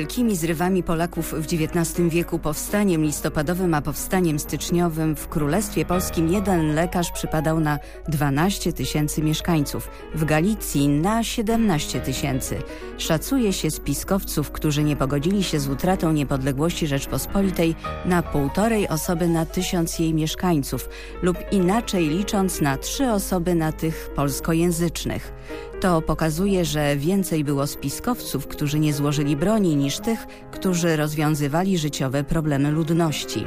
Wielkimi zrywami Polaków w XIX wieku, powstaniem listopadowym a powstaniem styczniowym w Królestwie Polskim jeden lekarz przypadał na 12 tysięcy mieszkańców, w Galicji na 17 tysięcy. Szacuje się spiskowców, którzy nie pogodzili się z utratą niepodległości Rzeczpospolitej na półtorej osoby na tysiąc jej mieszkańców lub inaczej licząc na trzy osoby na tych polskojęzycznych. To pokazuje, że więcej było spiskowców, którzy nie złożyli broni niż tych, którzy rozwiązywali życiowe problemy ludności.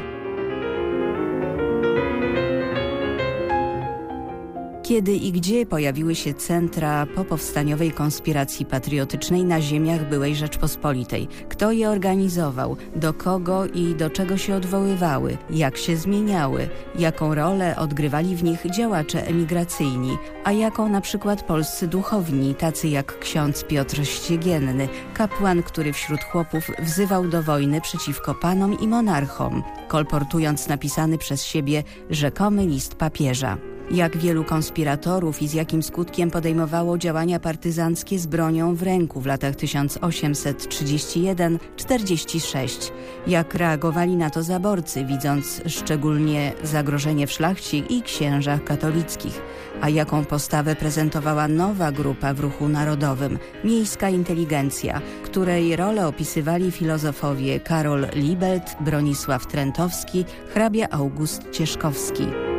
Kiedy i gdzie pojawiły się centra popowstaniowej konspiracji patriotycznej na ziemiach byłej Rzeczpospolitej? Kto je organizował? Do kogo i do czego się odwoływały? Jak się zmieniały? Jaką rolę odgrywali w nich działacze emigracyjni? A jaką na przykład polscy duchowni, tacy jak ksiądz Piotr Ściegienny, kapłan, który wśród chłopów wzywał do wojny przeciwko panom i monarchom, kolportując napisany przez siebie rzekomy list papieża jak wielu konspiratorów i z jakim skutkiem podejmowało działania partyzanckie z bronią w ręku w latach 1831-46, jak reagowali na to zaborcy, widząc szczególnie zagrożenie w szlachcie i księżach katolickich, a jaką postawę prezentowała nowa grupa w ruchu narodowym, miejska inteligencja, której rolę opisywali filozofowie Karol Libelt, Bronisław Trentowski, hrabia August Cieszkowski.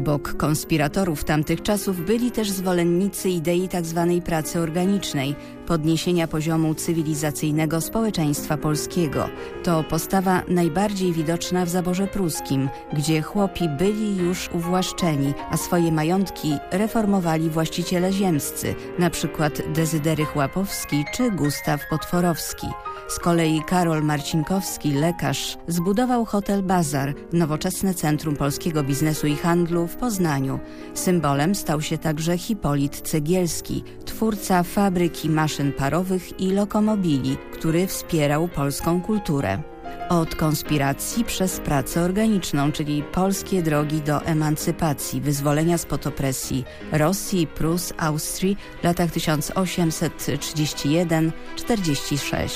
Obok konspiratorów tamtych czasów byli też zwolennicy idei tzw. Tak pracy organicznej, podniesienia poziomu cywilizacyjnego społeczeństwa polskiego. To postawa najbardziej widoczna w zaborze pruskim, gdzie chłopi byli już uwłaszczeni, a swoje majątki reformowali właściciele ziemscy, np. Dezydery Chłapowski czy Gustaw Potworowski. Z kolei Karol Marcinkowski, lekarz, zbudował hotel Bazar, nowoczesne centrum polskiego biznesu i handlu w Poznaniu. Symbolem stał się także Hipolit Cegielski, twórca fabryki maszyn parowych i lokomobili, który wspierał polską kulturę. Od konspiracji przez pracę organiczną, czyli polskie drogi do emancypacji, wyzwolenia spod opresji Rosji, Prus, Austrii w latach 1831-46.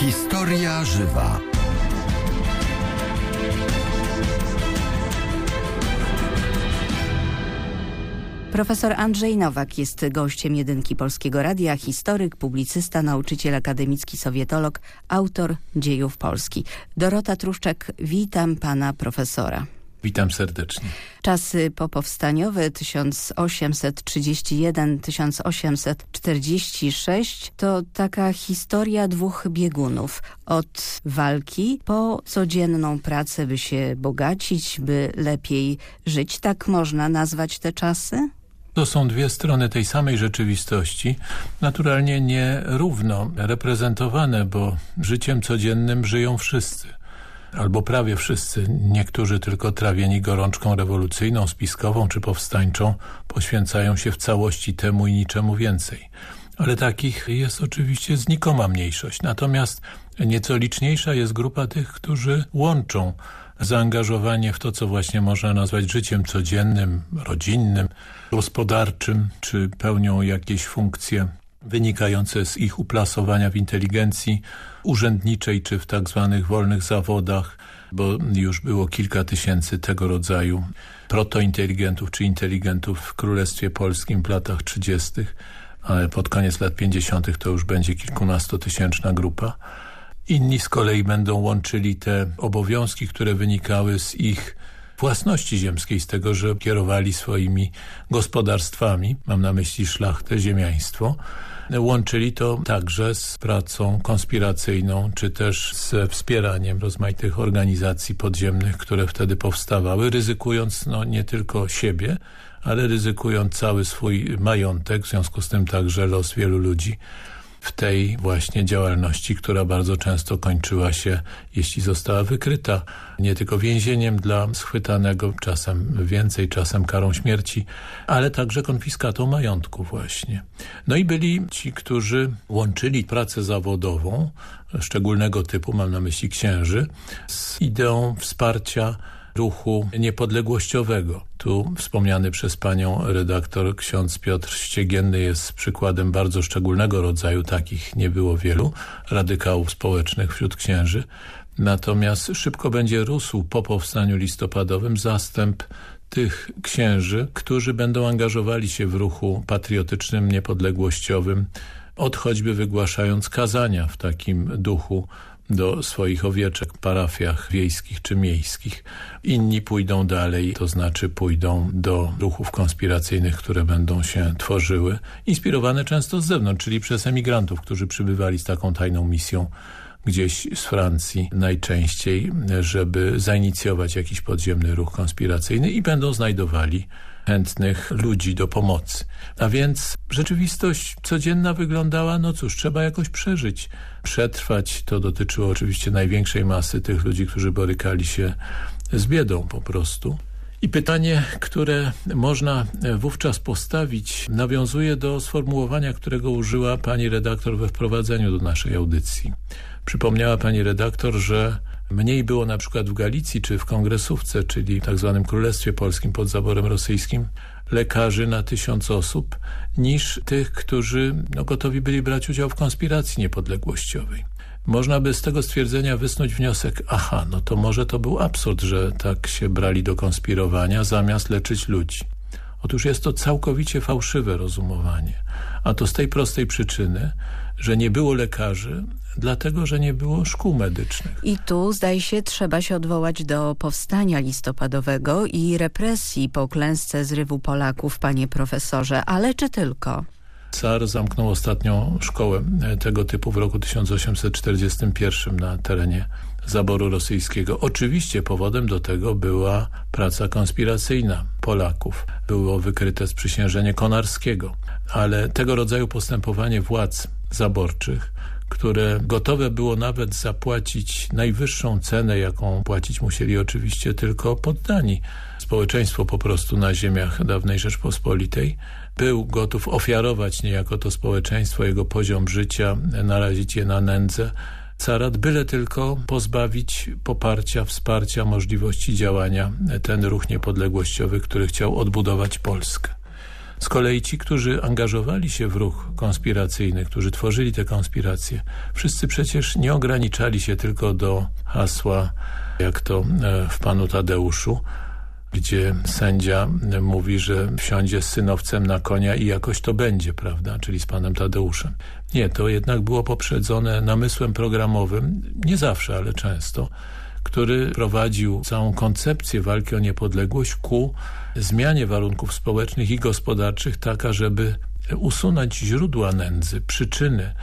Historia żywa. Profesor Andrzej Nowak jest gościem jedynki Polskiego Radia, historyk, publicysta, nauczyciel akademicki, sowietolog, autor dziejów Polski. Dorota Truszczak, witam pana profesora. Witam serdecznie. Czasy popowstaniowe 1861-1846 to taka historia dwóch biegunów. Od walki po codzienną pracę, by się bogacić, by lepiej żyć. Tak można nazwać te czasy? To są dwie strony tej samej rzeczywistości, naturalnie nie równo reprezentowane, bo życiem codziennym żyją wszyscy. Albo prawie wszyscy, niektórzy tylko trawieni gorączką rewolucyjną, spiskową czy powstańczą poświęcają się w całości temu i niczemu więcej. Ale takich jest oczywiście znikoma mniejszość. Natomiast nieco liczniejsza jest grupa tych, którzy łączą zaangażowanie w to, co właśnie można nazwać życiem codziennym, rodzinnym, gospodarczym, czy pełnią jakieś funkcje wynikające z ich uplasowania w inteligencji urzędniczej, czy w tak zwanych wolnych zawodach, bo już było kilka tysięcy tego rodzaju protointeligentów czy inteligentów w Królestwie Polskim w latach 30., ale pod koniec lat 50. to już będzie kilkunastotysięczna grupa. Inni z kolei będą łączyli te obowiązki, które wynikały z ich własności ziemskiej, z tego, że kierowali swoimi gospodarstwami, mam na myśli szlachtę, ziemiaństwo, łączyli to także z pracą konspiracyjną, czy też ze wspieraniem rozmaitych organizacji podziemnych, które wtedy powstawały, ryzykując no, nie tylko siebie, ale ryzykując cały swój majątek, w związku z tym także los wielu ludzi w tej właśnie działalności, która bardzo często kończyła się, jeśli została wykryta, nie tylko więzieniem dla schwytanego, czasem więcej, czasem karą śmierci, ale także konfiskatą majątku właśnie. No i byli ci, którzy łączyli pracę zawodową, szczególnego typu, mam na myśli księży, z ideą wsparcia ruchu niepodległościowego. Tu wspomniany przez panią redaktor ksiądz Piotr Ściegienny jest przykładem bardzo szczególnego rodzaju, takich nie było wielu, radykałów społecznych wśród księży. Natomiast szybko będzie rósł po powstaniu listopadowym zastęp tych księży, którzy będą angażowali się w ruchu patriotycznym, niepodległościowym, od choćby wygłaszając kazania w takim duchu do swoich owieczek parafiach wiejskich czy miejskich. Inni pójdą dalej, to znaczy pójdą do ruchów konspiracyjnych, które będą się tworzyły, inspirowane często z zewnątrz, czyli przez emigrantów, którzy przybywali z taką tajną misją gdzieś z Francji najczęściej, żeby zainicjować jakiś podziemny ruch konspiracyjny i będą znajdowali chętnych ludzi do pomocy. A więc rzeczywistość codzienna wyglądała, no cóż, trzeba jakoś przeżyć, przetrwać. To dotyczyło oczywiście największej masy tych ludzi, którzy borykali się z biedą po prostu. I pytanie, które można wówczas postawić, nawiązuje do sformułowania, którego użyła pani redaktor we wprowadzeniu do naszej audycji. Przypomniała pani redaktor, że mniej było na przykład w Galicji czy w Kongresówce, czyli tak zwanym Królestwie Polskim pod zaborem rosyjskim, lekarzy na tysiąc osób, niż tych, którzy no, gotowi byli brać udział w konspiracji niepodległościowej. Można by z tego stwierdzenia wysnuć wniosek, aha, no to może to był absurd, że tak się brali do konspirowania zamiast leczyć ludzi. Otóż jest to całkowicie fałszywe rozumowanie, a to z tej prostej przyczyny, że nie było lekarzy, dlatego, że nie było szkół medycznych. I tu, zdaje się, trzeba się odwołać do powstania listopadowego i represji po klęsce zrywu Polaków, panie profesorze, ale czy tylko? Car zamknął ostatnią szkołę tego typu w roku 1841 na terenie zaboru rosyjskiego. Oczywiście powodem do tego była praca konspiracyjna Polaków. Było wykryte sprzysiężenie Konarskiego, ale tego rodzaju postępowanie władz zaborczych które gotowe było nawet zapłacić najwyższą cenę, jaką płacić musieli oczywiście tylko poddani. Społeczeństwo po prostu na ziemiach dawnej Rzeczpospolitej był gotów ofiarować niejako to społeczeństwo, jego poziom życia, narazić je na nędzę, carat, byle tylko pozbawić poparcia, wsparcia, możliwości działania ten ruch niepodległościowy, który chciał odbudować Polskę. Z kolei ci, którzy angażowali się w ruch konspiracyjny, którzy tworzyli te konspiracje, wszyscy przecież nie ograniczali się tylko do hasła, jak to e, w panu Tadeuszu, gdzie sędzia mówi, że wsiądzie z synowcem na konia i jakoś to będzie, prawda, czyli z panem Tadeuszem. Nie, to jednak było poprzedzone namysłem programowym, nie zawsze, ale często, który prowadził całą koncepcję walki o niepodległość ku zmianie warunków społecznych i gospodarczych taka, żeby usunąć źródła nędzy, przyczyny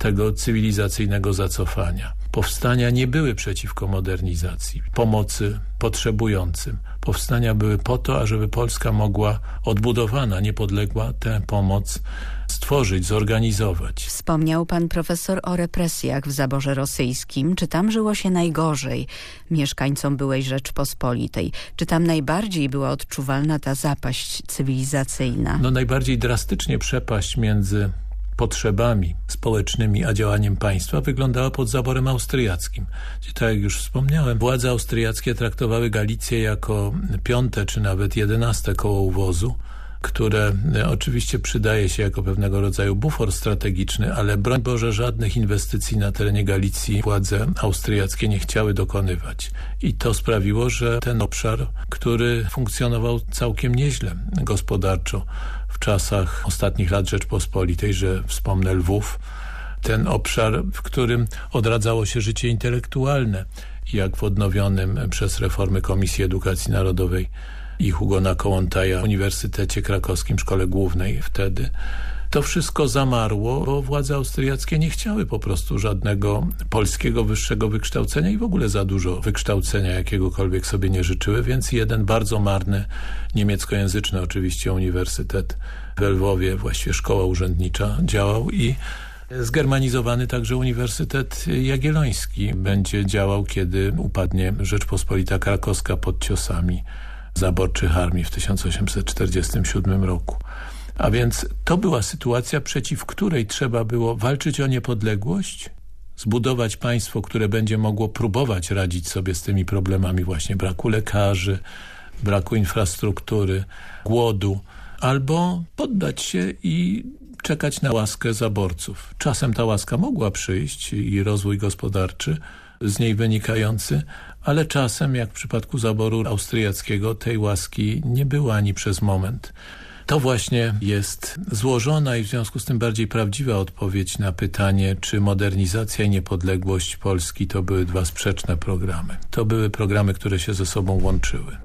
tego cywilizacyjnego zacofania. Powstania nie były przeciwko modernizacji, pomocy potrzebującym. Powstania były po to, ażeby Polska mogła odbudowana, niepodległa tę pomoc stworzyć, zorganizować. Wspomniał pan profesor o represjach w zaborze rosyjskim. Czy tam żyło się najgorzej mieszkańcom byłej Rzeczpospolitej? Czy tam najbardziej była odczuwalna ta zapaść cywilizacyjna? No najbardziej drastycznie przepaść między potrzebami społecznymi, a działaniem państwa wyglądała pod zaborem austriackim. Gdzie, tak jak już wspomniałem, władze austriackie traktowały Galicję jako piąte czy nawet jedenaste koło uwozu, które e, oczywiście przydaje się jako pewnego rodzaju bufor strategiczny, ale broń Boże żadnych inwestycji na terenie Galicji władze austriackie nie chciały dokonywać. I to sprawiło, że ten obszar, który funkcjonował całkiem nieźle gospodarczo czasach ostatnich lat Rzeczpospolitej, że wspomnę Lwów, ten obszar, w którym odradzało się życie intelektualne, jak w odnowionym przez reformy Komisji Edukacji Narodowej i Hugona Kołątaja w Uniwersytecie Krakowskim, Szkole Głównej wtedy. To wszystko zamarło, bo władze austriackie nie chciały po prostu żadnego polskiego wyższego wykształcenia i w ogóle za dużo wykształcenia jakiegokolwiek sobie nie życzyły, więc jeden bardzo marny, niemieckojęzyczny oczywiście uniwersytet w Lwowie, właściwie szkoła urzędnicza działał i Zgermanizowany także Uniwersytet Jagielloński będzie działał, kiedy upadnie Rzeczpospolita Krakowska pod ciosami zaborczych armii w 1847 roku. A więc to była sytuacja, przeciw której trzeba było walczyć o niepodległość, zbudować państwo, które będzie mogło próbować radzić sobie z tymi problemami właśnie braku lekarzy, braku infrastruktury, głodu, albo poddać się i czekać na łaskę zaborców. Czasem ta łaska mogła przyjść i rozwój gospodarczy z niej wynikający, ale czasem, jak w przypadku zaboru austriackiego, tej łaski nie było ani przez moment. To właśnie jest złożona i w związku z tym bardziej prawdziwa odpowiedź na pytanie, czy modernizacja i niepodległość Polski to były dwa sprzeczne programy. To były programy, które się ze sobą łączyły.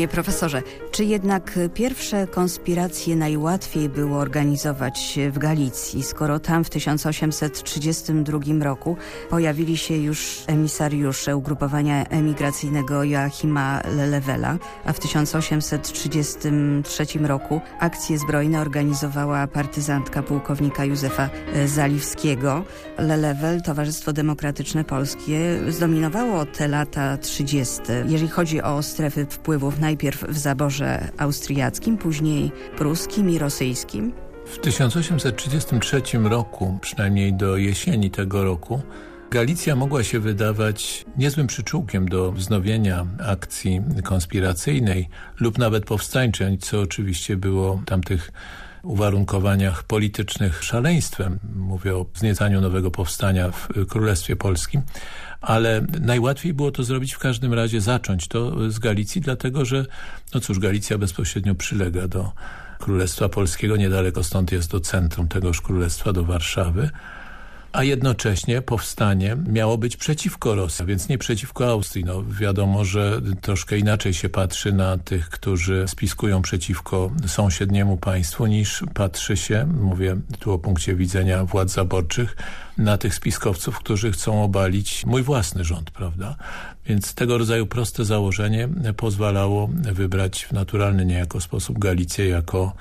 Panie profesorze, czy jednak pierwsze konspiracje najłatwiej było organizować w Galicji, skoro tam w 1832 roku pojawili się już emisariusze ugrupowania emigracyjnego Joachima Lelewela, a w 1833 roku akcje zbrojne organizowała partyzantka pułkownika Józefa Zaliwskiego. Lelewel, Towarzystwo Demokratyczne Polskie, zdominowało te lata 30. Jeżeli chodzi o strefy wpływów najpierw w zaborze austriackim, później pruskim i rosyjskim? W 1833 roku, przynajmniej do jesieni tego roku, Galicja mogła się wydawać niezłym przyczółkiem do wznowienia akcji konspiracyjnej lub nawet powstańczej, co oczywiście było tamtych uwarunkowaniach politycznych szaleństwem. Mówię o wzniecaniu nowego powstania w Królestwie Polskim. Ale najłatwiej było to zrobić w każdym razie, zacząć to z Galicji, dlatego że, no cóż, Galicja bezpośrednio przylega do Królestwa Polskiego, niedaleko stąd jest do centrum tegoż królestwa, do Warszawy, a jednocześnie powstanie miało być przeciwko Rosji, więc nie przeciwko Austrii. No, wiadomo, że troszkę inaczej się patrzy na tych, którzy spiskują przeciwko sąsiedniemu państwu, niż patrzy się, mówię tu o punkcie widzenia władz zaborczych, na tych spiskowców, którzy chcą obalić mój własny rząd, prawda? Więc tego rodzaju proste założenie pozwalało wybrać w naturalny niejako sposób Galicję jako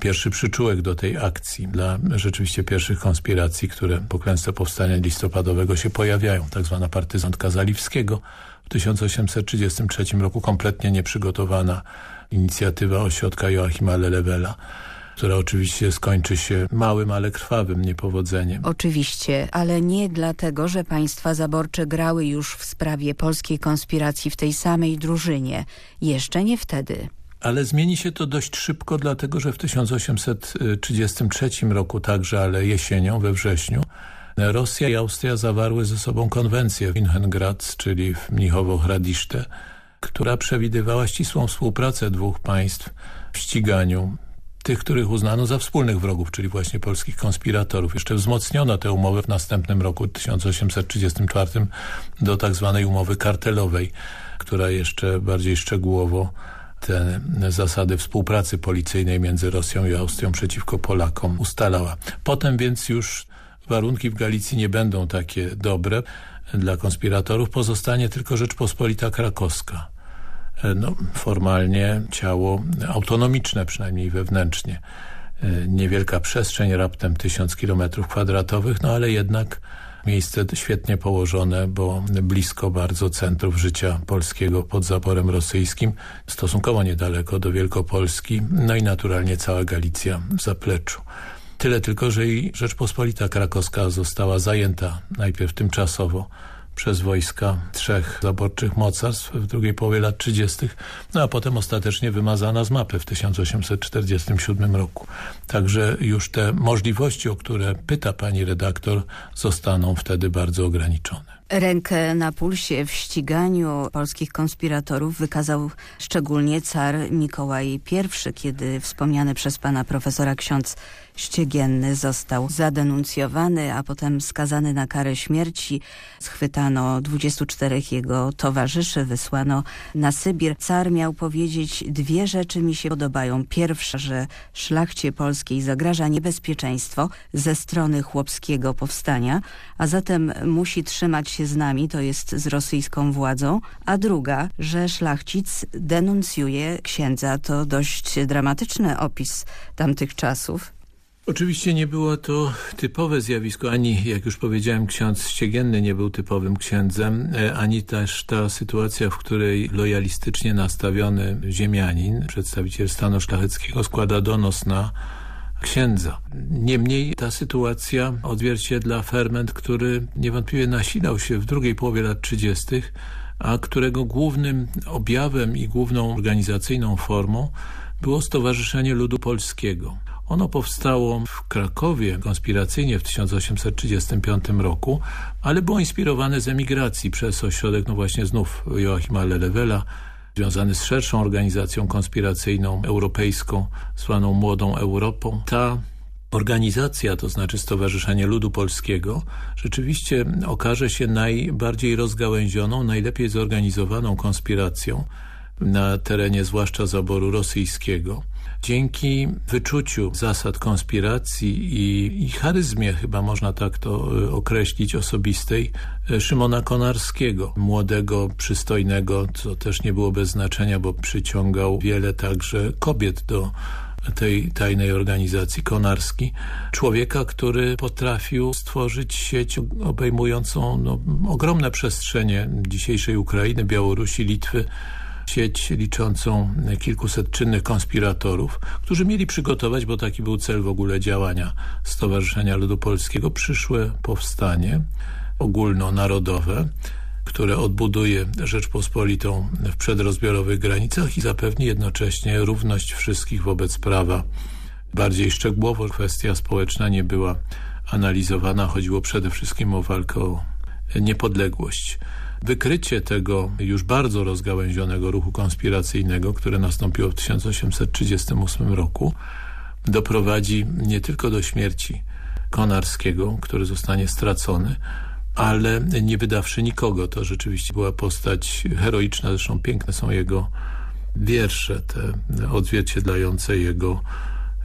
pierwszy przyczółek do tej akcji dla rzeczywiście pierwszych konspiracji, które po klęsce powstania listopadowego się pojawiają. Tak zwana partyzantka Zaliwskiego w 1833 roku kompletnie nieprzygotowana inicjatywa ośrodka Joachima Lelewela która oczywiście skończy się małym, ale krwawym niepowodzeniem. Oczywiście, ale nie dlatego, że państwa zaborcze grały już w sprawie polskiej konspiracji w tej samej drużynie. Jeszcze nie wtedy. Ale zmieni się to dość szybko, dlatego że w 1833 roku także, ale jesienią, we wrześniu, Rosja i Austria zawarły ze sobą konwencję w Inhengrad, czyli w Mnichowo-Hradiszte, która przewidywała ścisłą współpracę dwóch państw w ściganiu tych, których uznano za wspólnych wrogów, czyli właśnie polskich konspiratorów. Jeszcze wzmocniono te umowy w następnym roku 1834 do tak zwanej umowy kartelowej, która jeszcze bardziej szczegółowo te zasady współpracy policyjnej między Rosją i Austrią przeciwko Polakom ustalała. Potem więc już warunki w Galicji nie będą takie dobre dla konspiratorów. Pozostanie tylko Rzeczpospolita Krakowska. No, formalnie ciało autonomiczne, przynajmniej wewnętrznie. Niewielka przestrzeń, raptem tysiąc kilometrów kwadratowych, no ale jednak Miejsce świetnie położone, bo blisko bardzo centrów życia polskiego pod zaporem rosyjskim, stosunkowo niedaleko do Wielkopolski, no i naturalnie cała Galicja w zapleczu. Tyle tylko, że i Rzeczpospolita Krakowska została zajęta najpierw tymczasowo przez wojska trzech zaborczych mocarstw w drugiej połowie lat 30., no a potem ostatecznie wymazana z mapy w 1847 roku. Także już te możliwości, o które pyta pani redaktor, zostaną wtedy bardzo ograniczone. Rękę na pulsie w ściganiu polskich konspiratorów wykazał szczególnie car Mikołaj I, kiedy wspomniany przez pana profesora ksiądz Ściegienny został zadenuncjowany, a potem skazany na karę śmierci. Schwytano 24 jego towarzyszy, wysłano na Sybir. Car miał powiedzieć, dwie rzeczy mi się podobają. Pierwsza, że szlachcie polskiej zagraża niebezpieczeństwo ze strony chłopskiego powstania, a zatem musi trzymać się z nami, to jest z rosyjską władzą, a druga, że szlachcic denuncjuje księdza. To dość dramatyczny opis tamtych czasów. Oczywiście nie było to typowe zjawisko, ani jak już powiedziałem ksiądz Ściegienny nie był typowym księdzem, e, ani też ta sytuacja, w której lojalistycznie nastawiony ziemianin, przedstawiciel stanu szlacheckiego składa donos na księdza. Niemniej ta sytuacja odzwierciedla ferment, który niewątpliwie nasilał się w drugiej połowie lat 30., a którego głównym objawem i główną organizacyjną formą było Stowarzyszenie Ludu Polskiego. Ono powstało w Krakowie konspiracyjnie w 1835 roku, ale było inspirowane z emigracji przez ośrodek, no właśnie znów Joachima Lelewela, związany z szerszą organizacją konspiracyjną europejską, zwaną Młodą Europą. Ta organizacja, to znaczy Stowarzyszenie Ludu Polskiego, rzeczywiście okaże się najbardziej rozgałęzioną, najlepiej zorganizowaną konspiracją na terenie zwłaszcza zaboru rosyjskiego. Dzięki wyczuciu zasad konspiracji i, i charyzmie, chyba można tak to e, określić, osobistej, e, Szymona Konarskiego, młodego, przystojnego, co też nie było bez znaczenia, bo przyciągał wiele także kobiet do tej tajnej organizacji Konarski. Człowieka, który potrafił stworzyć sieć obejmującą no, ogromne przestrzenie dzisiejszej Ukrainy, Białorusi, Litwy, sieć liczącą kilkuset czynnych konspiratorów, którzy mieli przygotować, bo taki był cel w ogóle działania Stowarzyszenia Ludu Polskiego, przyszłe powstanie ogólnonarodowe, które odbuduje Rzeczpospolitą w przedrozbiorowych granicach i zapewni jednocześnie równość wszystkich wobec prawa. Bardziej szczegółowo kwestia społeczna nie była analizowana. Chodziło przede wszystkim o walkę o niepodległość. Wykrycie tego już bardzo rozgałęzionego ruchu konspiracyjnego, które nastąpiło w 1838 roku, doprowadzi nie tylko do śmierci Konarskiego, który zostanie stracony, ale nie wydawszy nikogo. To rzeczywiście była postać heroiczna, zresztą piękne są jego wiersze, te odzwierciedlające jego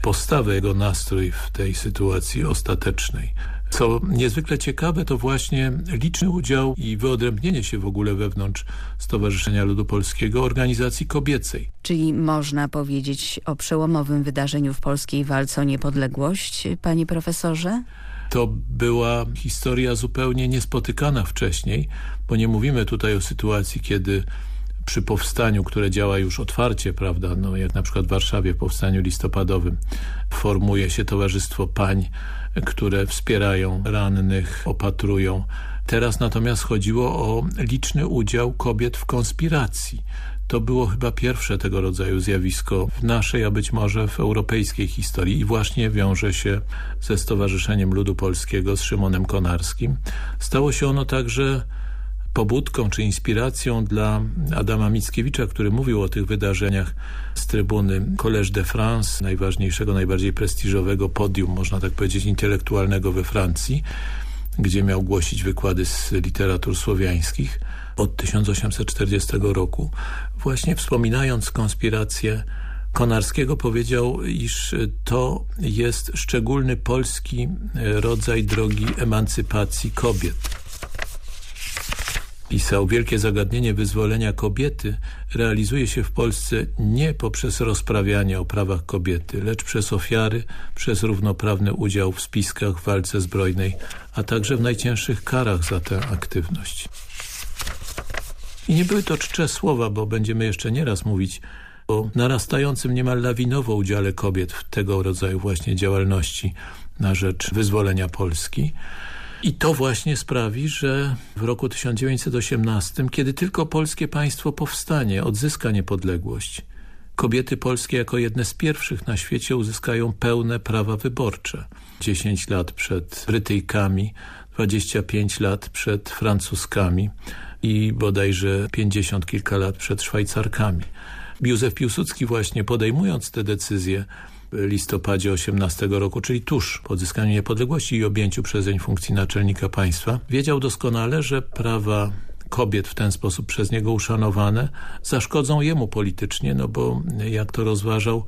postawę, jego nastrój w tej sytuacji ostatecznej. Co niezwykle ciekawe, to właśnie liczny udział i wyodrębnienie się w ogóle wewnątrz Stowarzyszenia Ludu Polskiego organizacji kobiecej. Czyli można powiedzieć o przełomowym wydarzeniu w polskiej walce o niepodległość, panie profesorze? To była historia zupełnie niespotykana wcześniej, bo nie mówimy tutaj o sytuacji, kiedy przy powstaniu, które działa już otwarcie, prawda, no jak na przykład w Warszawie powstaniu listopadowym formuje się Towarzystwo Pań, które wspierają rannych, opatrują. Teraz natomiast chodziło o liczny udział kobiet w konspiracji. To było chyba pierwsze tego rodzaju zjawisko w naszej, a być może w europejskiej historii i właśnie wiąże się ze Stowarzyszeniem Ludu Polskiego, z Szymonem Konarskim. Stało się ono także pobudką czy inspiracją dla Adama Mickiewicza, który mówił o tych wydarzeniach z trybuny Collège de France, najważniejszego, najbardziej prestiżowego podium, można tak powiedzieć, intelektualnego we Francji, gdzie miał głosić wykłady z literatur słowiańskich od 1840 roku. Właśnie wspominając konspirację Konarskiego powiedział, iż to jest szczególny polski rodzaj drogi emancypacji kobiet Pisał, wielkie zagadnienie wyzwolenia kobiety realizuje się w Polsce nie poprzez rozprawianie o prawach kobiety, lecz przez ofiary, przez równoprawny udział w spiskach w walce zbrojnej, a także w najcięższych karach za tę aktywność. I nie były to czcze słowa, bo będziemy jeszcze nieraz mówić o narastającym niemal lawinowo udziale kobiet w tego rodzaju właśnie działalności na rzecz wyzwolenia Polski. I to właśnie sprawi, że w roku 1918, kiedy tylko polskie państwo powstanie, odzyska niepodległość, kobiety polskie jako jedne z pierwszych na świecie uzyskają pełne prawa wyborcze. 10 lat przed Brytyjkami, 25 lat przed Francuzkami i bodajże 50 kilka lat przed Szwajcarkami. Józef Piłsudski właśnie podejmując te decyzje listopadzie 18 roku, czyli tuż po odzyskaniu niepodległości i objęciu przezeń funkcji naczelnika państwa, wiedział doskonale, że prawa kobiet w ten sposób przez niego uszanowane zaszkodzą jemu politycznie, no bo jak to rozważał,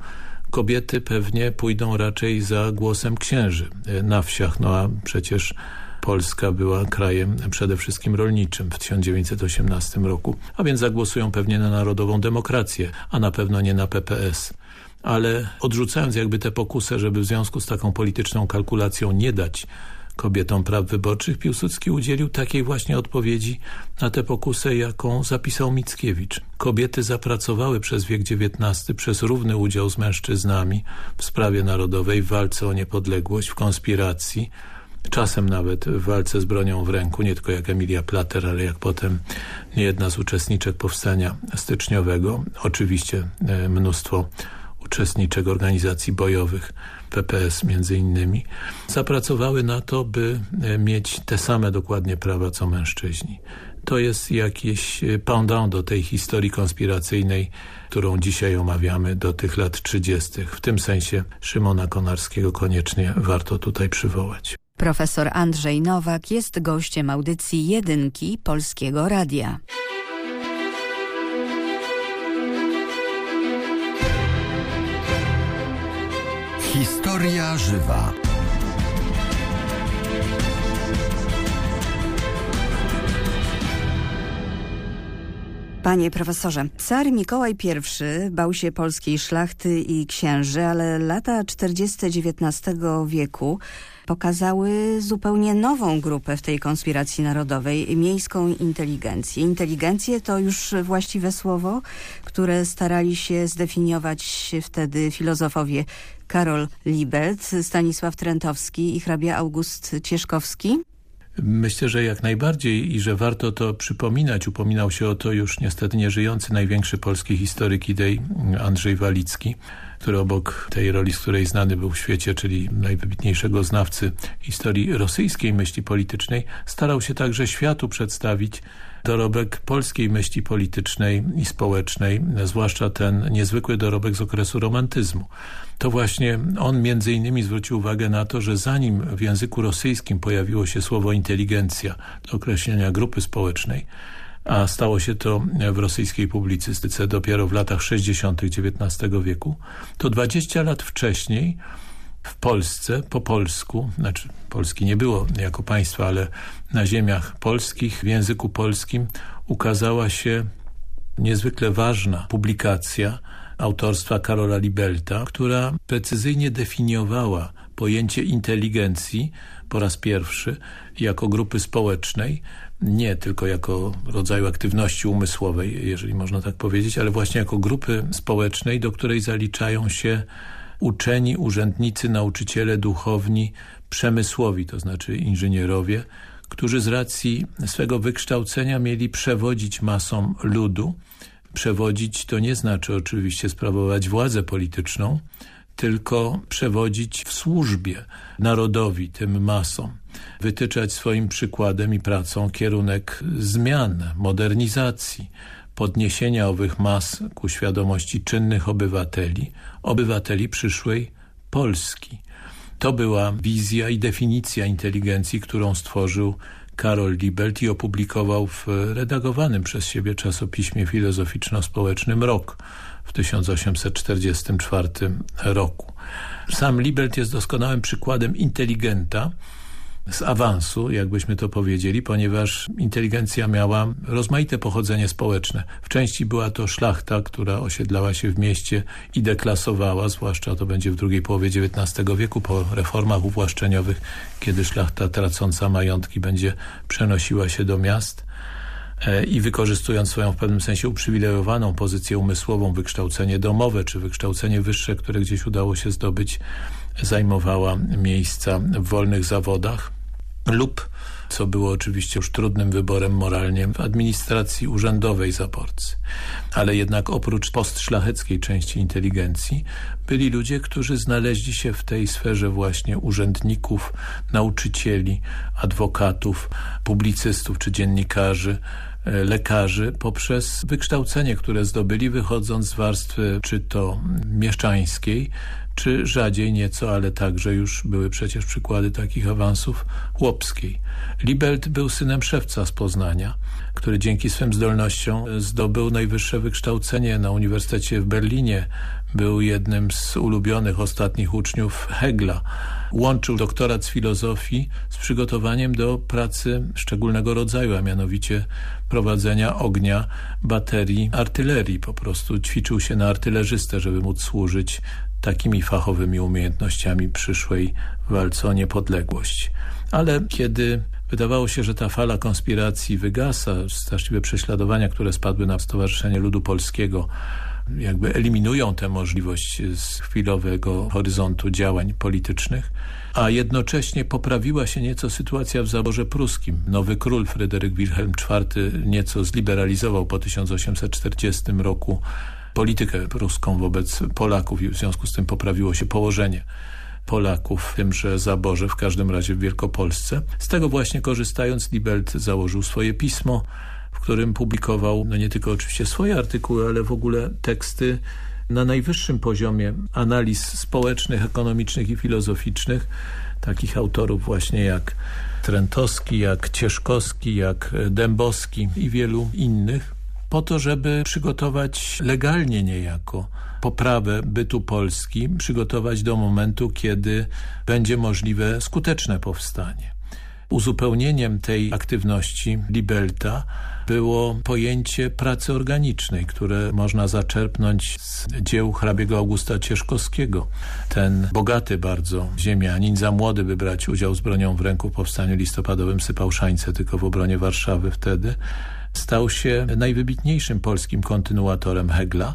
kobiety pewnie pójdą raczej za głosem księży na wsiach, no a przecież Polska była krajem przede wszystkim rolniczym w 1918 roku, a więc zagłosują pewnie na narodową demokrację, a na pewno nie na PPS. Ale odrzucając jakby tę pokusę, żeby w związku z taką polityczną kalkulacją nie dać kobietom praw wyborczych, Piłsudski udzielił takiej właśnie odpowiedzi na tę pokusę, jaką zapisał Mickiewicz. Kobiety zapracowały przez wiek XIX przez równy udział z mężczyznami w sprawie narodowej, w walce o niepodległość, w konspiracji, czasem nawet w walce z bronią w ręku, nie tylko jak Emilia Plater, ale jak potem jedna z uczestniczek powstania styczniowego. Oczywiście e, mnóstwo uczestniczek organizacji bojowych, PPS między innymi, zapracowały na to, by e, mieć te same dokładnie prawa co mężczyźni. To jest jakieś e, pendant do tej historii konspiracyjnej, którą dzisiaj omawiamy do tych lat 30. W tym sensie Szymona Konarskiego koniecznie warto tutaj przywołać. Profesor Andrzej Nowak jest gościem audycji Jedynki Polskiego Radia. Historia żywa. Panie profesorze, car Mikołaj I bał się polskiej szlachty i księży, ale lata 40. XIX wieku pokazały zupełnie nową grupę w tej konspiracji narodowej, miejską inteligencję. Inteligencję to już właściwe słowo, które starali się zdefiniować wtedy filozofowie Karol Libet, Stanisław Trentowski i hrabia August Cieszkowski. Myślę, że jak najbardziej i że warto to przypominać. Upominał się o to już niestety nieżyjący największy polski historyk idei Andrzej Walicki, który obok tej roli, z której znany był w świecie, czyli najwybitniejszego znawcy historii rosyjskiej myśli politycznej, starał się także światu przedstawić dorobek polskiej myśli politycznej i społecznej, zwłaszcza ten niezwykły dorobek z okresu romantyzmu. To właśnie on między innymi zwrócił uwagę na to, że zanim w języku rosyjskim pojawiło się słowo inteligencja do określenia grupy społecznej, a stało się to w rosyjskiej publicystyce dopiero w latach 60. XIX wieku, to 20 lat wcześniej w Polsce, po polsku, znaczy Polski nie było jako państwa, ale na ziemiach polskich, w języku polskim ukazała się niezwykle ważna publikacja autorstwa Karola Libelta, która precyzyjnie definiowała pojęcie inteligencji po raz pierwszy jako grupy społecznej, nie tylko jako rodzaju aktywności umysłowej, jeżeli można tak powiedzieć, ale właśnie jako grupy społecznej, do której zaliczają się uczeni, urzędnicy, nauczyciele, duchowni, przemysłowi, to znaczy inżynierowie, którzy z racji swego wykształcenia mieli przewodzić masom ludu. Przewodzić to nie znaczy oczywiście sprawować władzę polityczną, tylko przewodzić w służbie narodowi, tym masom. Wytyczać swoim przykładem i pracą kierunek zmian, modernizacji, podniesienia owych mas ku świadomości czynnych obywateli, obywateli przyszłej Polski. To była wizja i definicja inteligencji, którą stworzył Karol Libelt i opublikował w redagowanym przez siebie czasopiśmie filozoficzno-społecznym Rok w 1844 roku. Sam Libelt jest doskonałym przykładem inteligenta, z awansu, jakbyśmy to powiedzieli, ponieważ inteligencja miała rozmaite pochodzenie społeczne. W części była to szlachta, która osiedlała się w mieście i deklasowała, zwłaszcza to będzie w drugiej połowie XIX wieku po reformach uwłaszczeniowych, kiedy szlachta tracąca majątki będzie przenosiła się do miast e, i wykorzystując swoją w pewnym sensie uprzywilejowaną pozycję umysłową, wykształcenie domowe czy wykształcenie wyższe, które gdzieś udało się zdobyć, zajmowała miejsca w wolnych zawodach lub, co było oczywiście już trudnym wyborem moralnie, w administracji urzędowej Zaporcy. Ale jednak oprócz postszlacheckiej części inteligencji byli ludzie, którzy znaleźli się w tej sferze właśnie urzędników, nauczycieli, adwokatów, publicystów czy dziennikarzy, e, lekarzy poprzez wykształcenie, które zdobyli wychodząc z warstwy czy to mieszczańskiej, czy rzadziej nieco, ale także już były przecież przykłady takich awansów łopskiej. Libelt był synem szewca z Poznania, który dzięki swym zdolnościom zdobył najwyższe wykształcenie na Uniwersytecie w Berlinie. Był jednym z ulubionych ostatnich uczniów Hegla łączył doktorat z filozofii z przygotowaniem do pracy szczególnego rodzaju, a mianowicie prowadzenia ognia baterii artylerii. Po prostu ćwiczył się na artylerzystę, żeby móc służyć takimi fachowymi umiejętnościami przyszłej walce o niepodległość. Ale kiedy wydawało się, że ta fala konspiracji wygasa, straszliwe prześladowania, które spadły na Stowarzyszenie Ludu Polskiego jakby eliminują tę możliwość z chwilowego horyzontu działań politycznych, a jednocześnie poprawiła się nieco sytuacja w zaborze pruskim. Nowy król Fryderyk Wilhelm IV nieco zliberalizował po 1840 roku politykę pruską wobec Polaków i w związku z tym poprawiło się położenie Polaków w tymże zaborze, w każdym razie w Wielkopolsce. Z tego właśnie korzystając Libelt założył swoje pismo, w którym publikował no nie tylko oczywiście swoje artykuły, ale w ogóle teksty na najwyższym poziomie analiz społecznych, ekonomicznych i filozoficznych takich autorów właśnie jak Trentowski, jak Cieszkowski, jak Dębowski i wielu innych po to, żeby przygotować legalnie niejako poprawę bytu Polski, przygotować do momentu, kiedy będzie możliwe skuteczne powstanie. Uzupełnieniem tej aktywności Libelta było pojęcie pracy organicznej, które można zaczerpnąć z dzieł hrabiego Augusta Cieszkowskiego. Ten bogaty bardzo ziemianin, za młody by brać udział z bronią w ręku w powstaniu listopadowym, sypał szańce tylko w obronie Warszawy wtedy, stał się najwybitniejszym polskim kontynuatorem Hegla,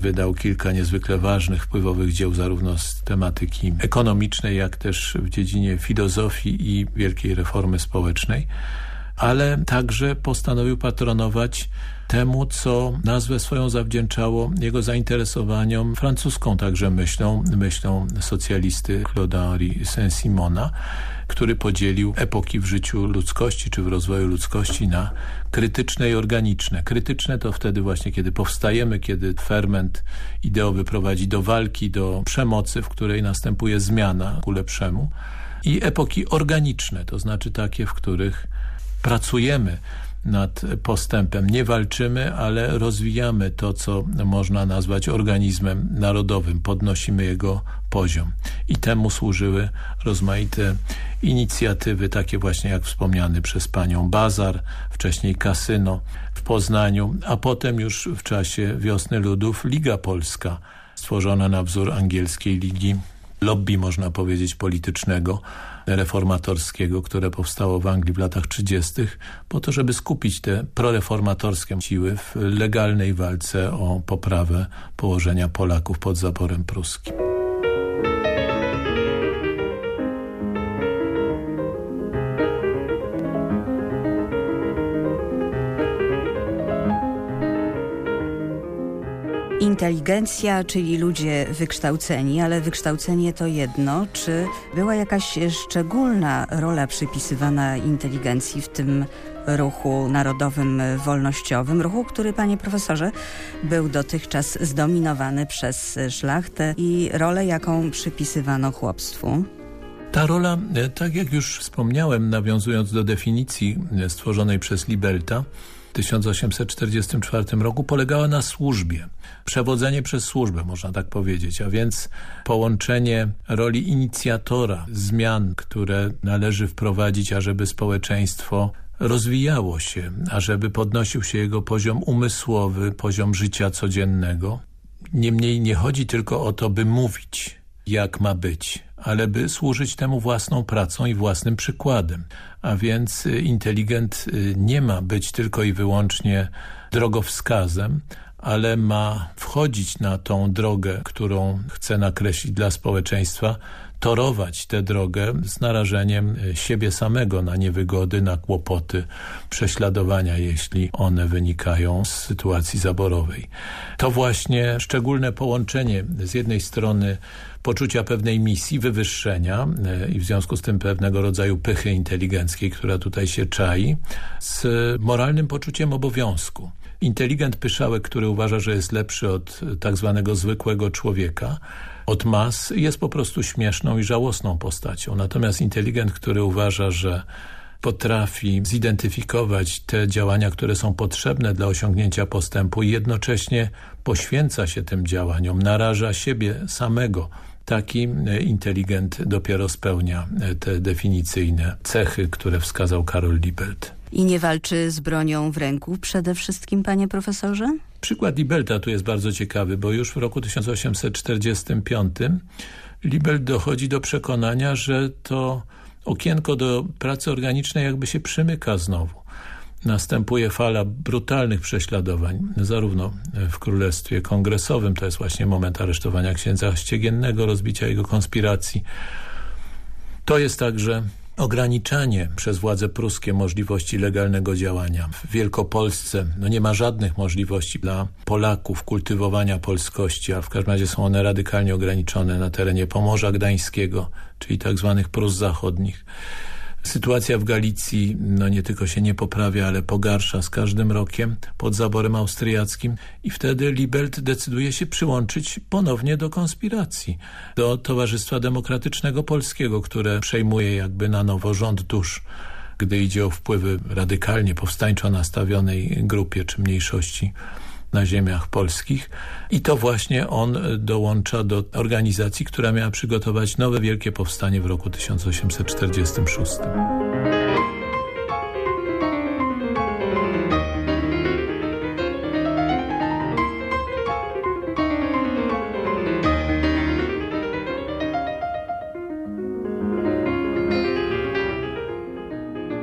wydał kilka niezwykle ważnych, wpływowych dzieł zarówno z tematyki ekonomicznej, jak też w dziedzinie filozofii i wielkiej reformy społecznej, ale także postanowił patronować temu, co nazwę swoją zawdzięczało jego zainteresowaniom francuską także myślą, myślą socjalisty Claude-Henri Saint-Simona, który podzielił epoki w życiu ludzkości czy w rozwoju ludzkości na krytyczne i organiczne. Krytyczne to wtedy właśnie, kiedy powstajemy, kiedy ferment ideowy prowadzi do walki, do przemocy, w której następuje zmiana ku lepszemu. I epoki organiczne, to znaczy takie, w których pracujemy nad postępem. Nie walczymy, ale rozwijamy to, co można nazwać organizmem narodowym. Podnosimy jego poziom. I temu służyły rozmaite inicjatywy, takie właśnie jak wspomniany przez panią Bazar, wcześniej Kasyno w Poznaniu, a potem już w czasie Wiosny Ludów Liga Polska, stworzona na wzór angielskiej Ligi lobby, można powiedzieć, politycznego, reformatorskiego, które powstało w Anglii w latach 30. po to, żeby skupić te proreformatorskie siły w legalnej walce o poprawę położenia Polaków pod zaborem pruskim. Inteligencja, czyli ludzie wykształceni, ale wykształcenie to jedno. Czy była jakaś szczególna rola przypisywana inteligencji w tym ruchu narodowym, wolnościowym, ruchu, który, panie profesorze, był dotychczas zdominowany przez szlachtę i rolę, jaką przypisywano chłopstwu? Ta rola, tak jak już wspomniałem, nawiązując do definicji stworzonej przez Libelta, w 1844 roku polegała na służbie. Przewodzenie przez służbę, można tak powiedzieć, a więc połączenie roli inicjatora zmian, które należy wprowadzić, ażeby społeczeństwo rozwijało się, ażeby podnosił się jego poziom umysłowy, poziom życia codziennego. Niemniej nie chodzi tylko o to, by mówić, jak ma być, ale by służyć temu własną pracą i własnym przykładem. A więc y, inteligent y, nie ma być tylko i wyłącznie drogowskazem, ale ma wchodzić na tą drogę, którą chce nakreślić dla społeczeństwa, torować tę drogę z narażeniem y, siebie samego na niewygody, na kłopoty, prześladowania, jeśli one wynikają z sytuacji zaborowej. To właśnie szczególne połączenie z jednej strony poczucia pewnej misji, wywyższenia e, i w związku z tym pewnego rodzaju pychy inteligenckiej, która tutaj się czai, z moralnym poczuciem obowiązku. Inteligent pyszałek, który uważa, że jest lepszy od tak zwanego zwykłego człowieka, od mas, jest po prostu śmieszną i żałosną postacią. Natomiast inteligent, który uważa, że potrafi zidentyfikować te działania, które są potrzebne dla osiągnięcia postępu i jednocześnie poświęca się tym działaniom, naraża siebie samego taki inteligent dopiero spełnia te definicyjne cechy, które wskazał Karol Liebelt. I nie walczy z bronią w ręku przede wszystkim, panie profesorze? Przykład Libelta tu jest bardzo ciekawy, bo już w roku 1845 Libelt dochodzi do przekonania, że to okienko do pracy organicznej jakby się przymyka znowu. Następuje fala brutalnych prześladowań, zarówno w Królestwie Kongresowym, to jest właśnie moment aresztowania księdza Ściegiennego, rozbicia jego konspiracji. To jest także ograniczanie przez władze pruskie możliwości legalnego działania. W Wielkopolsce no nie ma żadnych możliwości dla Polaków kultywowania polskości, a w każdym razie są one radykalnie ograniczone na terenie Pomorza Gdańskiego, czyli tak zwanych Prus Zachodnich. Sytuacja w Galicji no nie tylko się nie poprawia, ale pogarsza z każdym rokiem pod zaborem austriackim i wtedy Libelt decyduje się przyłączyć ponownie do konspiracji, do Towarzystwa Demokratycznego Polskiego, które przejmuje jakby na nowo rząd dusz. Gdy idzie o wpływy radykalnie powstańczo nastawionej grupie czy mniejszości na ziemiach polskich i to właśnie on dołącza do organizacji, która miała przygotować nowe wielkie powstanie w roku 1846.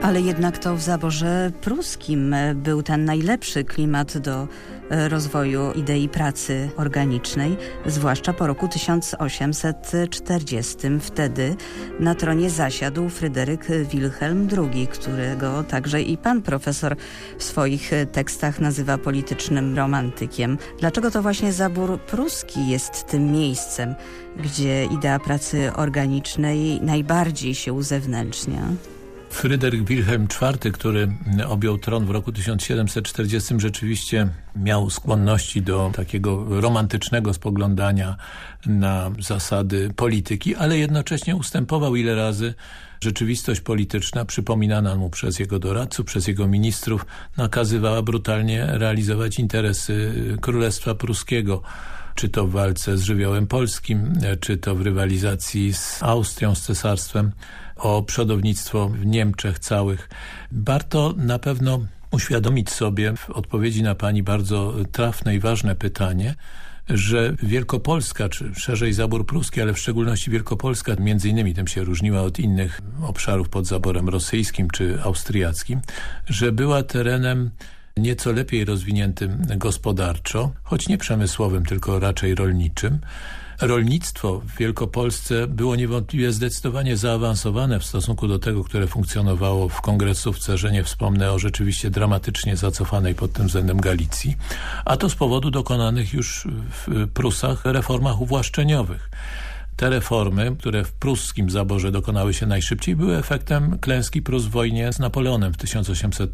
Ale jednak to w zaborze pruskim był ten najlepszy klimat do rozwoju idei pracy organicznej, zwłaszcza po roku 1840. Wtedy na tronie zasiadł Fryderyk Wilhelm II, którego także i pan profesor w swoich tekstach nazywa politycznym romantykiem. Dlaczego to właśnie zabór pruski jest tym miejscem, gdzie idea pracy organicznej najbardziej się uzewnętrznia? Fryderyk Wilhelm IV, który objął tron w roku 1740 rzeczywiście miał skłonności do takiego romantycznego spoglądania na zasady polityki, ale jednocześnie ustępował ile razy rzeczywistość polityczna przypominana mu przez jego doradców, przez jego ministrów nakazywała brutalnie realizować interesy Królestwa Pruskiego czy to w walce z żywiołem polskim, czy to w rywalizacji z Austrią, z cesarstwem o przodownictwo w Niemczech całych. Warto na pewno uświadomić sobie w odpowiedzi na pani bardzo trafne i ważne pytanie, że Wielkopolska, czy szerzej zabór pruski, ale w szczególności Wielkopolska między innymi tym się różniła od innych obszarów pod zaborem rosyjskim czy austriackim, że była terenem nieco lepiej rozwiniętym gospodarczo, choć nie przemysłowym, tylko raczej rolniczym, Rolnictwo w Wielkopolsce było niewątpliwie zdecydowanie zaawansowane w stosunku do tego, które funkcjonowało w kongresówce, że nie wspomnę o rzeczywiście dramatycznie zacofanej pod tym względem Galicji, a to z powodu dokonanych już w Prusach reformach uwłaszczeniowych. Te reformy, które w pruskim zaborze dokonały się najszybciej, były efektem klęski Prus w wojnie z Napoleonem w 1800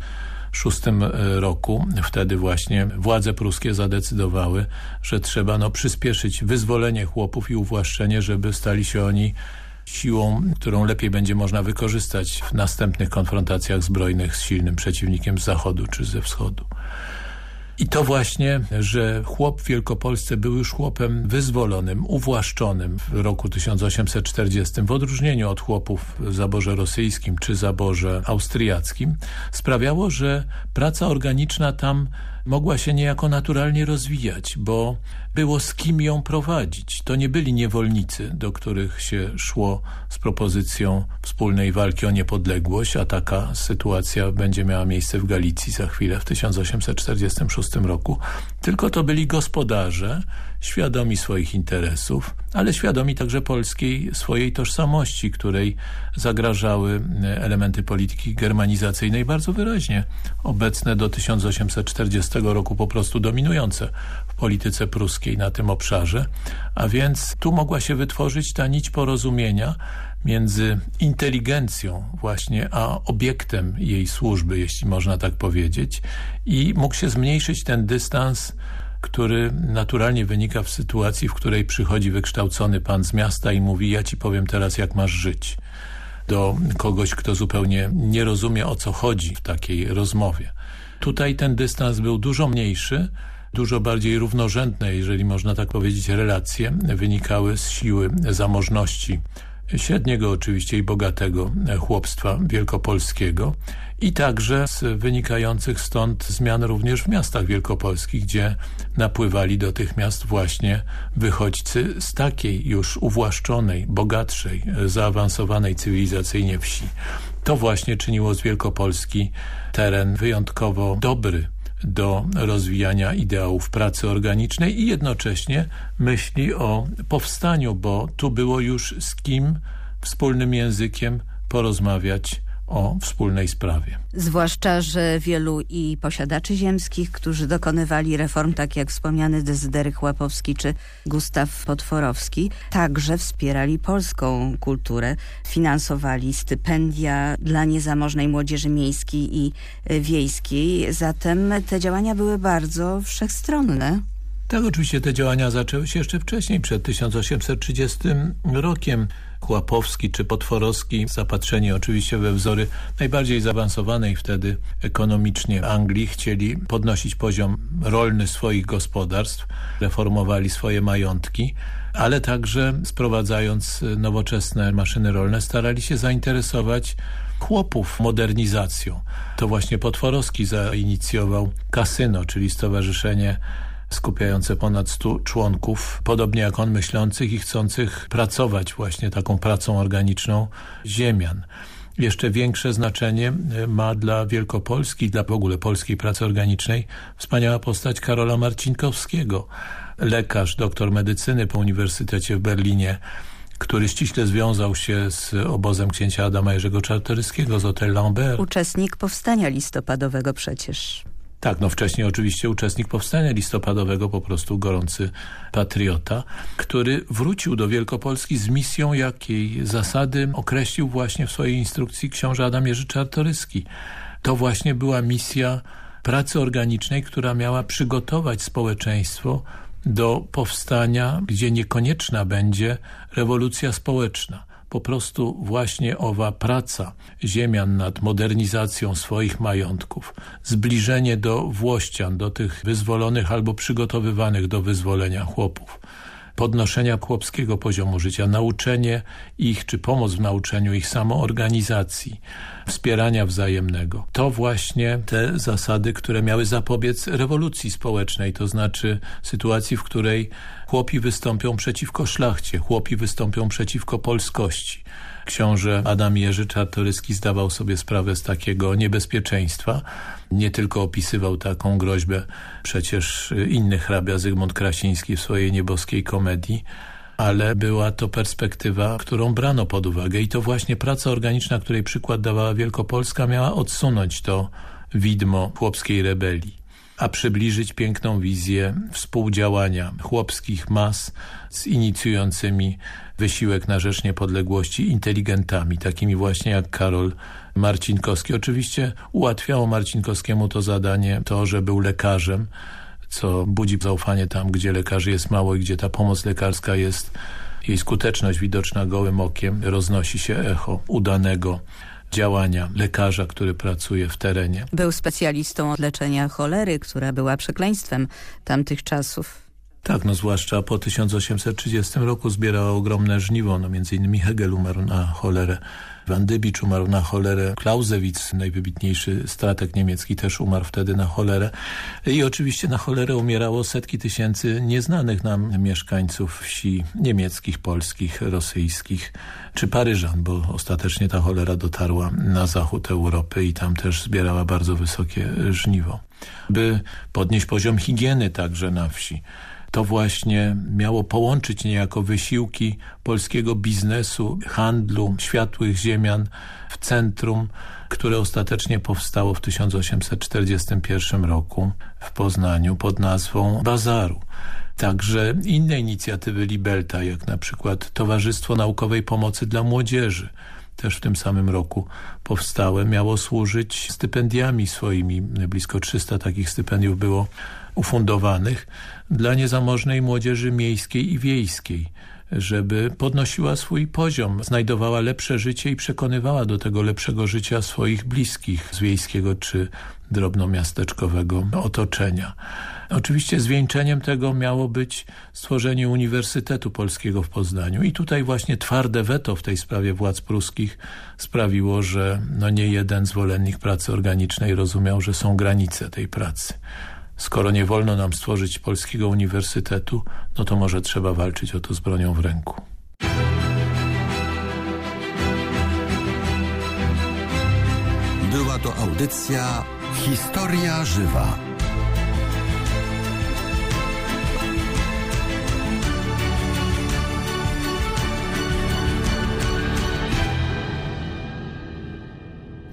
1936 roku. Wtedy właśnie władze pruskie zadecydowały, że trzeba no, przyspieszyć wyzwolenie chłopów i uwłaszczenie, żeby stali się oni siłą, którą lepiej będzie można wykorzystać w następnych konfrontacjach zbrojnych z silnym przeciwnikiem z zachodu czy ze wschodu. I to właśnie, że chłop w Wielkopolsce był już chłopem wyzwolonym, uwłaszczonym w roku 1840, w odróżnieniu od chłopów w zaborze rosyjskim czy zaborze austriackim, sprawiało, że praca organiczna tam mogła się niejako naturalnie rozwijać, bo było z kim ją prowadzić. To nie byli niewolnicy, do których się szło z propozycją wspólnej walki o niepodległość, a taka sytuacja będzie miała miejsce w Galicji za chwilę w 1846 roku, tylko to byli gospodarze, świadomi swoich interesów, ale świadomi także polskiej swojej tożsamości, której zagrażały elementy polityki germanizacyjnej bardzo wyraźnie. Obecne do 1840 roku po prostu dominujące w polityce pruskiej na tym obszarze, a więc tu mogła się wytworzyć ta nić porozumienia między inteligencją właśnie, a obiektem jej służby, jeśli można tak powiedzieć i mógł się zmniejszyć ten dystans który naturalnie wynika w sytuacji, w której przychodzi wykształcony pan z miasta i mówi ja ci powiem teraz jak masz żyć do kogoś, kto zupełnie nie rozumie o co chodzi w takiej rozmowie. Tutaj ten dystans był dużo mniejszy, dużo bardziej równorzędne, jeżeli można tak powiedzieć, relacje wynikały z siły zamożności średniego oczywiście i bogatego chłopstwa wielkopolskiego i także z wynikających stąd zmian również w miastach wielkopolskich, gdzie napływali do tych miast właśnie wychodźcy z takiej już uwłaszczonej, bogatszej, zaawansowanej cywilizacyjnie wsi. To właśnie czyniło z Wielkopolski teren wyjątkowo dobry do rozwijania ideałów pracy organicznej i jednocześnie myśli o powstaniu, bo tu było już z kim wspólnym językiem porozmawiać o wspólnej sprawie. Zwłaszcza, że wielu i posiadaczy ziemskich, którzy dokonywali reform, tak jak wspomniany Dezydery Chłapowski czy Gustaw Potworowski, także wspierali polską kulturę, finansowali stypendia dla niezamożnej młodzieży miejskiej i wiejskiej. Zatem te działania były bardzo wszechstronne. Tak, oczywiście te działania zaczęły się jeszcze wcześniej, przed 1830 rokiem. Kłapowski czy Potworowski, zapatrzeni oczywiście we wzory najbardziej zaawansowanej wtedy ekonomicznie Anglii, chcieli podnosić poziom rolny swoich gospodarstw, reformowali swoje majątki, ale także sprowadzając nowoczesne maszyny rolne starali się zainteresować chłopów modernizacją. To właśnie Potworowski zainicjował kasyno, czyli stowarzyszenie skupiające ponad 100 członków, podobnie jak on myślących i chcących pracować właśnie taką pracą organiczną ziemian. Jeszcze większe znaczenie e, ma dla Wielkopolski, dla w ogóle polskiej pracy organicznej wspaniała postać Karola Marcinkowskiego, lekarz, doktor medycyny po Uniwersytecie w Berlinie, który ściśle związał się z obozem księcia Adama Jerzego Czartoryskiego z Hotel Lambert. Uczestnik powstania listopadowego przecież. Tak, no wcześniej oczywiście uczestnik powstania listopadowego, po prostu gorący patriota, który wrócił do Wielkopolski z misją, jakiej zasady określił właśnie w swojej instrukcji książę Adam Jerzy Czartoryski. To właśnie była misja pracy organicznej, która miała przygotować społeczeństwo do powstania, gdzie niekonieczna będzie rewolucja społeczna po prostu właśnie owa praca ziemian nad modernizacją swoich majątków, zbliżenie do Włościan, do tych wyzwolonych albo przygotowywanych do wyzwolenia chłopów, podnoszenia chłopskiego poziomu życia, nauczenie ich, czy pomoc w nauczeniu ich samoorganizacji, wspierania wzajemnego. To właśnie te zasady, które miały zapobiec rewolucji społecznej, to znaczy sytuacji, w której chłopi wystąpią przeciwko szlachcie, chłopi wystąpią przeciwko polskości. Książę Adam Jerzy Czartoryski zdawał sobie sprawę z takiego niebezpieczeństwa. Nie tylko opisywał taką groźbę, przecież inny hrabia Zygmunt Krasiński w swojej nieboskiej komedii, ale była to perspektywa, którą brano pod uwagę i to właśnie praca organiczna, której przykład dawała Wielkopolska, miała odsunąć to widmo chłopskiej rebelii a przybliżyć piękną wizję współdziałania chłopskich mas z inicjującymi wysiłek na rzecz niepodległości inteligentami, takimi właśnie jak Karol Marcinkowski. Oczywiście ułatwiało Marcinkowskiemu to zadanie to, że był lekarzem, co budzi zaufanie tam, gdzie lekarzy jest mało i gdzie ta pomoc lekarska jest, jej skuteczność widoczna gołym okiem, roznosi się echo udanego działania lekarza, który pracuje w terenie. Był specjalistą od leczenia cholery, która była przekleństwem tamtych czasów. Tak, no zwłaszcza po 1830 roku zbierała ogromne żniwo, no między innymi Hegel umarł na cholerę Van Dybicz umarł na cholerę, Clausewitz, najwybitniejszy strateg niemiecki, też umarł wtedy na cholerę. I oczywiście na cholerę umierało setki tysięcy nieznanych nam mieszkańców wsi niemieckich, polskich, rosyjskich czy Paryżan, bo ostatecznie ta cholera dotarła na zachód Europy i tam też zbierała bardzo wysokie żniwo. By podnieść poziom higieny także na wsi, to właśnie miało połączyć niejako wysiłki polskiego biznesu, handlu, światłych ziemian w centrum, które ostatecznie powstało w 1841 roku w Poznaniu pod nazwą Bazaru. Także inne inicjatywy Libelta, jak na przykład Towarzystwo Naukowej Pomocy dla Młodzieży, też w tym samym roku powstałe, miało służyć stypendiami swoimi. Blisko 300 takich stypendiów było ufundowanych dla niezamożnej młodzieży miejskiej i wiejskiej żeby podnosiła swój poziom, znajdowała lepsze życie i przekonywała do tego lepszego życia swoich bliskich z wiejskiego czy drobnomiasteczkowego otoczenia. Oczywiście zwieńczeniem tego miało być stworzenie Uniwersytetu Polskiego w Poznaniu i tutaj właśnie twarde weto w tej sprawie władz pruskich sprawiło, że no nie jeden zwolennik pracy organicznej rozumiał, że są granice tej pracy. Skoro nie wolno nam stworzyć Polskiego Uniwersytetu, no to może trzeba walczyć o to z bronią w ręku. Była to audycja Historia Żywa.